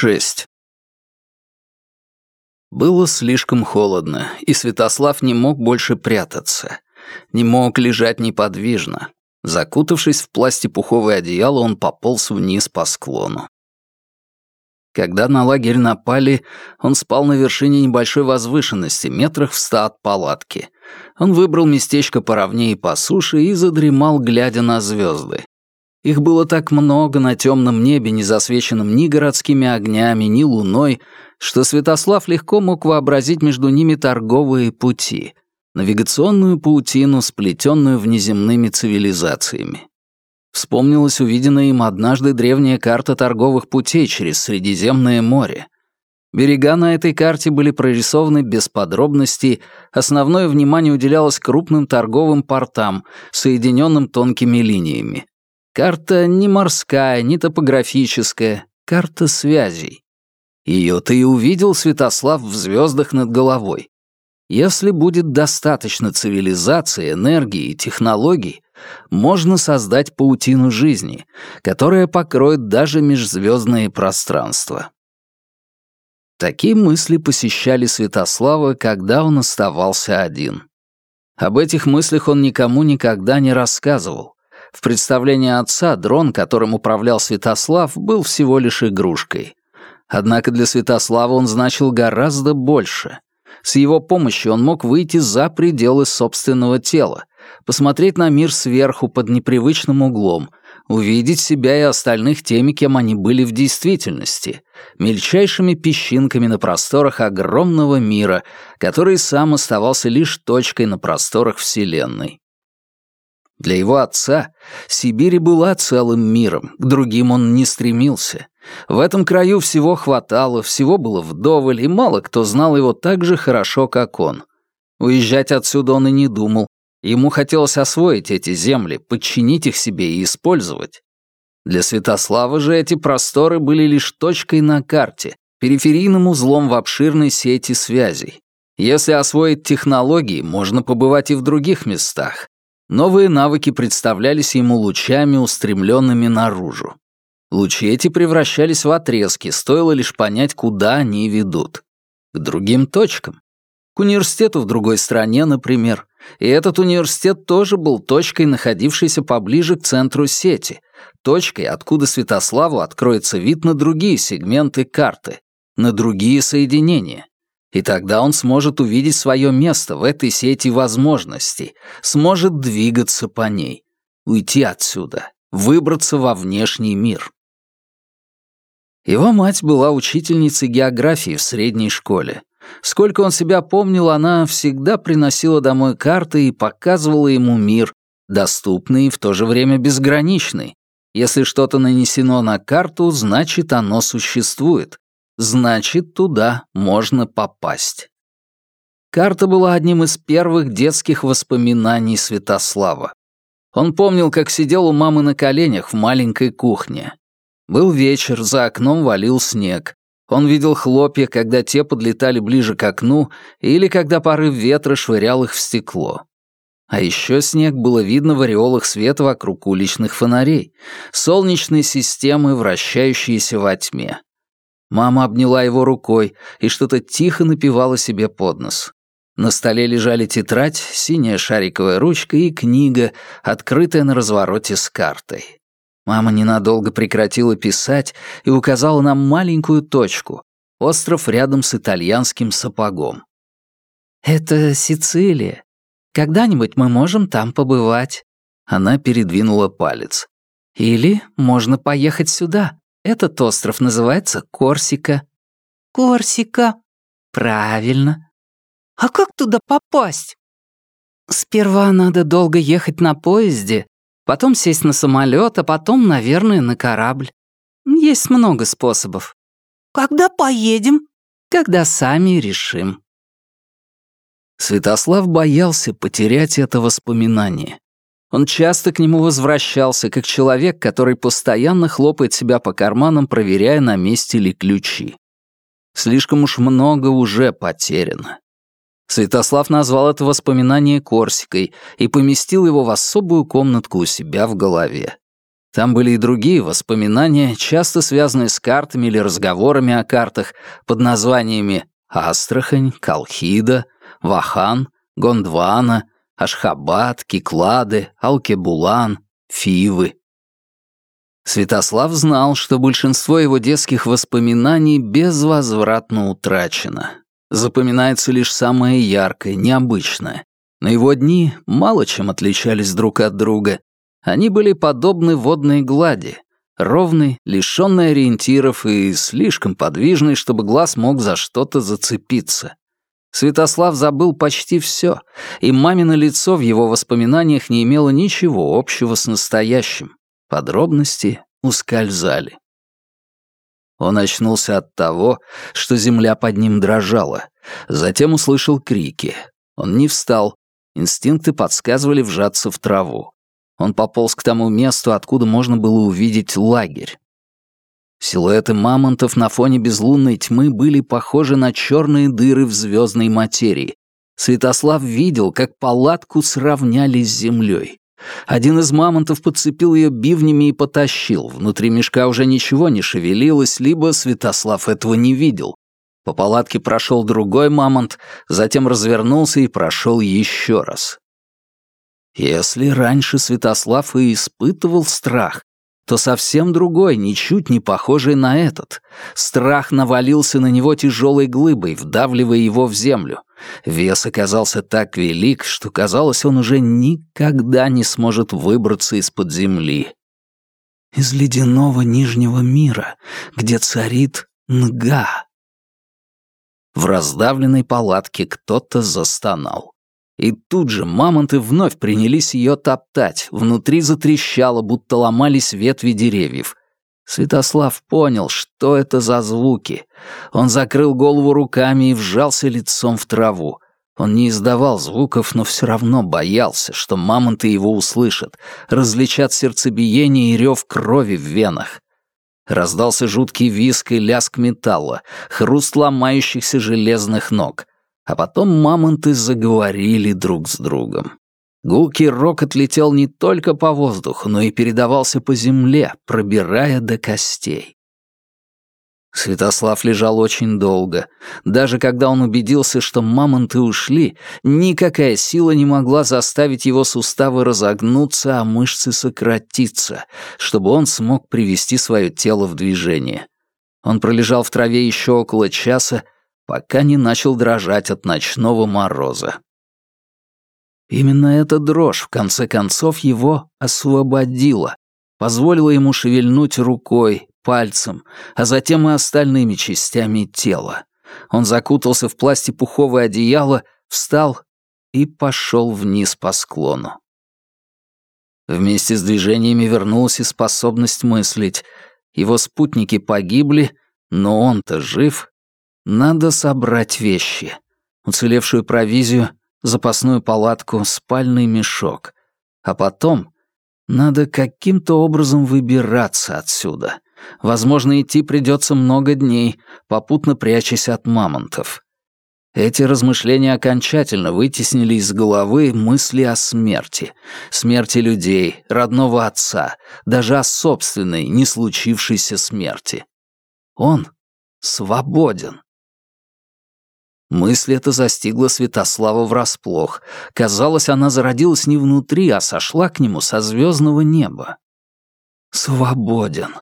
6. Было слишком холодно, и Святослав не мог больше прятаться. Не мог лежать неподвижно. Закутавшись в пластипуховое одеяло, он пополз вниз по склону. Когда на лагерь напали, он спал на вершине небольшой возвышенности, метрах в ста от палатки. Он выбрал местечко поровнее по суше и задремал, глядя на звезды. Их было так много на темном небе, не засвеченном ни городскими огнями, ни луной, что Святослав легко мог вообразить между ними торговые пути, навигационную паутину, сплетенную внеземными цивилизациями. Вспомнилась увиденная им однажды древняя карта торговых путей через Средиземное море. Берега на этой карте были прорисованы без подробностей, основное внимание уделялось крупным торговым портам, соединенным тонкими линиями. Карта не морская, не топографическая, карта связей. Ее-то и увидел Святослав в звездах над головой. Если будет достаточно цивилизации, энергии и технологий, можно создать паутину жизни, которая покроет даже межзвездные пространства. Такие мысли посещали Святослава, когда он оставался один. Об этих мыслях он никому никогда не рассказывал, в представлении отца дрон, которым управлял Святослав, был всего лишь игрушкой. Однако для Святослава он значил гораздо больше. С его помощью он мог выйти за пределы собственного тела, посмотреть на мир сверху под непривычным углом, увидеть себя и остальных теми, кем они были в действительности, мельчайшими песчинками на просторах огромного мира, который сам оставался лишь точкой на просторах Вселенной. Для его отца Сибирь была целым миром, к другим он не стремился. В этом краю всего хватало, всего было вдоволь, и мало кто знал его так же хорошо, как он. Уезжать отсюда он и не думал. Ему хотелось освоить эти земли, подчинить их себе и использовать. Для Святослава же эти просторы были лишь точкой на карте, периферийным узлом в обширной сети связей. Если освоить технологии, можно побывать и в других местах, Новые навыки представлялись ему лучами, устремленными наружу. Лучи эти превращались в отрезки, стоило лишь понять, куда они ведут. К другим точкам. К университету в другой стране, например. И этот университет тоже был точкой, находившейся поближе к центру сети, точкой, откуда Святославу откроется вид на другие сегменты карты, на другие соединения. И тогда он сможет увидеть свое место в этой сети возможностей, сможет двигаться по ней, уйти отсюда, выбраться во внешний мир. Его мать была учительницей географии в средней школе. Сколько он себя помнил, она всегда приносила домой карты и показывала ему мир, доступный и в то же время безграничный. Если что-то нанесено на карту, значит, оно существует, значит, туда можно попасть. Карта была одним из первых детских воспоминаний Святослава. Он помнил, как сидел у мамы на коленях в маленькой кухне. Был вечер, за окном валил снег. Он видел хлопья, когда те подлетали ближе к окну или когда порыв ветра швырял их в стекло. А еще снег было видно в ореолах света вокруг уличных фонарей, солнечной системы, вращающиеся во тьме. Мама обняла его рукой и что-то тихо напевала себе под нос. На столе лежали тетрадь, синяя шариковая ручка и книга, открытая на развороте с картой. Мама ненадолго прекратила писать и указала нам маленькую точку — остров рядом с итальянским сапогом. «Это Сицилия. Когда-нибудь мы можем там побывать». Она передвинула палец. «Или можно поехать сюда, этот остров называется Корсика». «Корсика». «Правильно». «А как туда попасть?» «Сперва надо долго ехать на поезде, потом сесть на самолет, а потом, наверное, на корабль. Есть много способов». «Когда поедем?» «Когда сами решим». Святослав боялся потерять это воспоминание. Он часто к нему возвращался, как человек, который постоянно хлопает себя по карманам, проверяя, на месте ли ключи. Слишком уж много уже потеряно. Святослав назвал это воспоминание Корсикой и поместил его в особую комнатку у себя в голове. Там были и другие воспоминания, часто связанные с картами или разговорами о картах под названиями Астрахань, Колхида, Вахан, Гондвана, Ашхабад, Киклады, Алкебулан, Фивы. Святослав знал, что большинство его детских воспоминаний безвозвратно утрачено. Запоминается лишь самое яркое, необычное. Но его дни мало чем отличались друг от друга. Они были подобны водной глади, ровный, лишённый ориентиров и слишком подвижный, чтобы глаз мог за что-то зацепиться. Святослав забыл почти все, и мамино лицо в его воспоминаниях не имело ничего общего с настоящим. Подробности ускользали. Он очнулся от того, что земля под ним дрожала. Затем услышал крики. Он не встал. Инстинкты подсказывали вжаться в траву. Он пополз к тому месту, откуда можно было увидеть лагерь. Силуэты мамонтов на фоне безлунной тьмы были похожи на черные дыры в звездной материи. Святослав видел, как палатку сравняли с землей. Один из мамонтов подцепил ее бивнями и потащил. Внутри мешка уже ничего не шевелилось, либо Святослав этого не видел. По палатке прошел другой мамонт, затем развернулся и прошел еще раз. Если раньше Святослав и испытывал страх, то совсем другой, ничуть не похожий на этот. Страх навалился на него тяжелой глыбой, вдавливая его в землю. Вес оказался так велик, что казалось, он уже никогда не сможет выбраться из-под земли. Из ледяного нижнего мира, где царит нга. В раздавленной палатке кто-то застонал. И тут же мамонты вновь принялись ее топтать, внутри затрещало, будто ломались ветви деревьев. Святослав понял, что это за звуки. Он закрыл голову руками и вжался лицом в траву. Он не издавал звуков, но все равно боялся, что мамонты его услышат, различат сердцебиение и рев крови в венах. Раздался жуткий виск и лязг металла, хруст ломающихся железных ног — а потом мамонты заговорили друг с другом. Гулкий рокот летел не только по воздуху, но и передавался по земле, пробирая до костей. Святослав лежал очень долго. Даже когда он убедился, что мамонты ушли, никакая сила не могла заставить его суставы разогнуться, а мышцы сократиться, чтобы он смог привести свое тело в движение. Он пролежал в траве еще около часа, пока не начал дрожать от ночного мороза. Именно эта дрожь, в конце концов, его освободила, позволила ему шевельнуть рукой, пальцем, а затем и остальными частями тела. Он закутался в пластипуховое одеяло, встал и пошел вниз по склону. Вместе с движениями вернулась и способность мыслить. Его спутники погибли, но он-то жив надо собрать вещи. Уцелевшую провизию, запасную палатку, спальный мешок. А потом надо каким-то образом выбираться отсюда. Возможно, идти придется много дней, попутно прячась от мамонтов. Эти размышления окончательно вытеснили из головы мысли о смерти. Смерти людей, родного отца, даже о собственной, не случившейся смерти. Он свободен. Мысль эта застигла Святослава врасплох. Казалось, она зародилась не внутри, а сошла к нему со звездного неба. Свободен.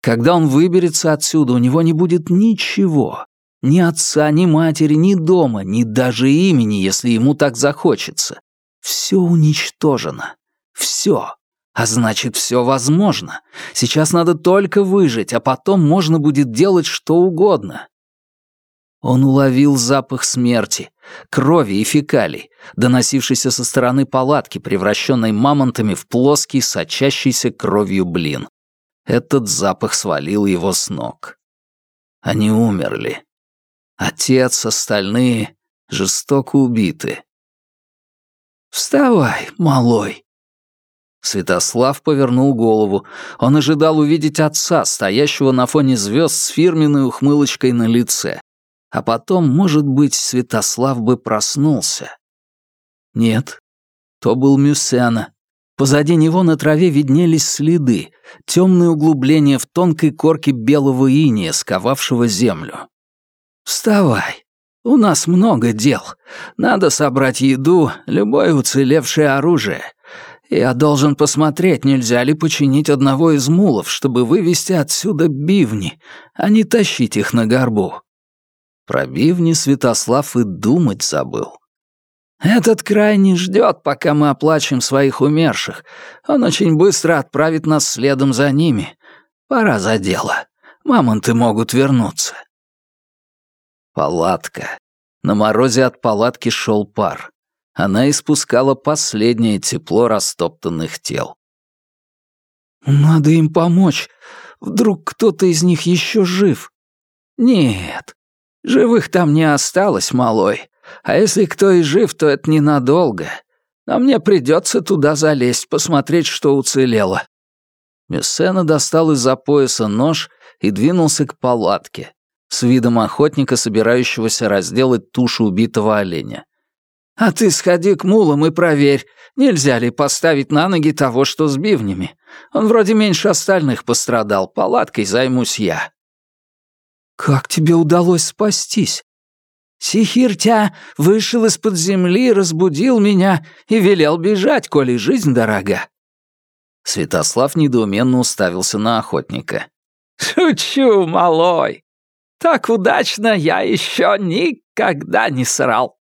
Когда он выберется отсюда, у него не будет ничего. Ни отца, ни матери, ни дома, ни даже имени, если ему так захочется. Все уничтожено. Все. А значит, все возможно. Сейчас надо только выжить, а потом можно будет делать что угодно. Он уловил запах смерти, крови и фекалий, доносившийся со стороны палатки, превращенной мамонтами в плоский, сочащийся кровью блин. Этот запах свалил его с ног. Они умерли. Отец, остальные жестоко убиты. «Вставай, малой!» Святослав повернул голову. Он ожидал увидеть отца, стоящего на фоне звезд с фирменной ухмылочкой на лице. А потом, может быть, Святослав бы проснулся. Нет, то был Мюсена. Позади него на траве виднелись следы, темные углубления в тонкой корке белого иния, сковавшего землю. «Вставай. У нас много дел. Надо собрать еду, любое уцелевшее оружие. Я должен посмотреть, нельзя ли починить одного из мулов, чтобы вывести отсюда бивни, а не тащить их на горбу». Про бивни Святослав и думать забыл. «Этот край не ждет, пока мы оплачем своих умерших. Он очень быстро отправит нас следом за ними. Пора за дело. Мамонты могут вернуться». Палатка. На морозе от палатки шел пар. Она испускала последнее тепло растоптанных тел. «Надо им помочь. Вдруг кто-то из них еще жив?» «Нет, живых там не осталось, малой. А если кто и жив, то это ненадолго. А мне придется туда залезть, посмотреть, что уцелело». Мессена достал из-за пояса нож и двинулся к палатке, с видом охотника, собирающегося разделать тушу убитого оленя. «А ты сходи к мулам и проверь, нельзя ли поставить на ноги того, что с бивнями. Он вроде меньше остальных пострадал, палаткой займусь я». «Как тебе удалось спастись?» Сихиртя вышел из-под земли, разбудил меня и велел бежать, коли жизнь дорога». Святослав недоуменно уставился на охотника. «Шучу, малой. Так удачно я еще никогда не срал».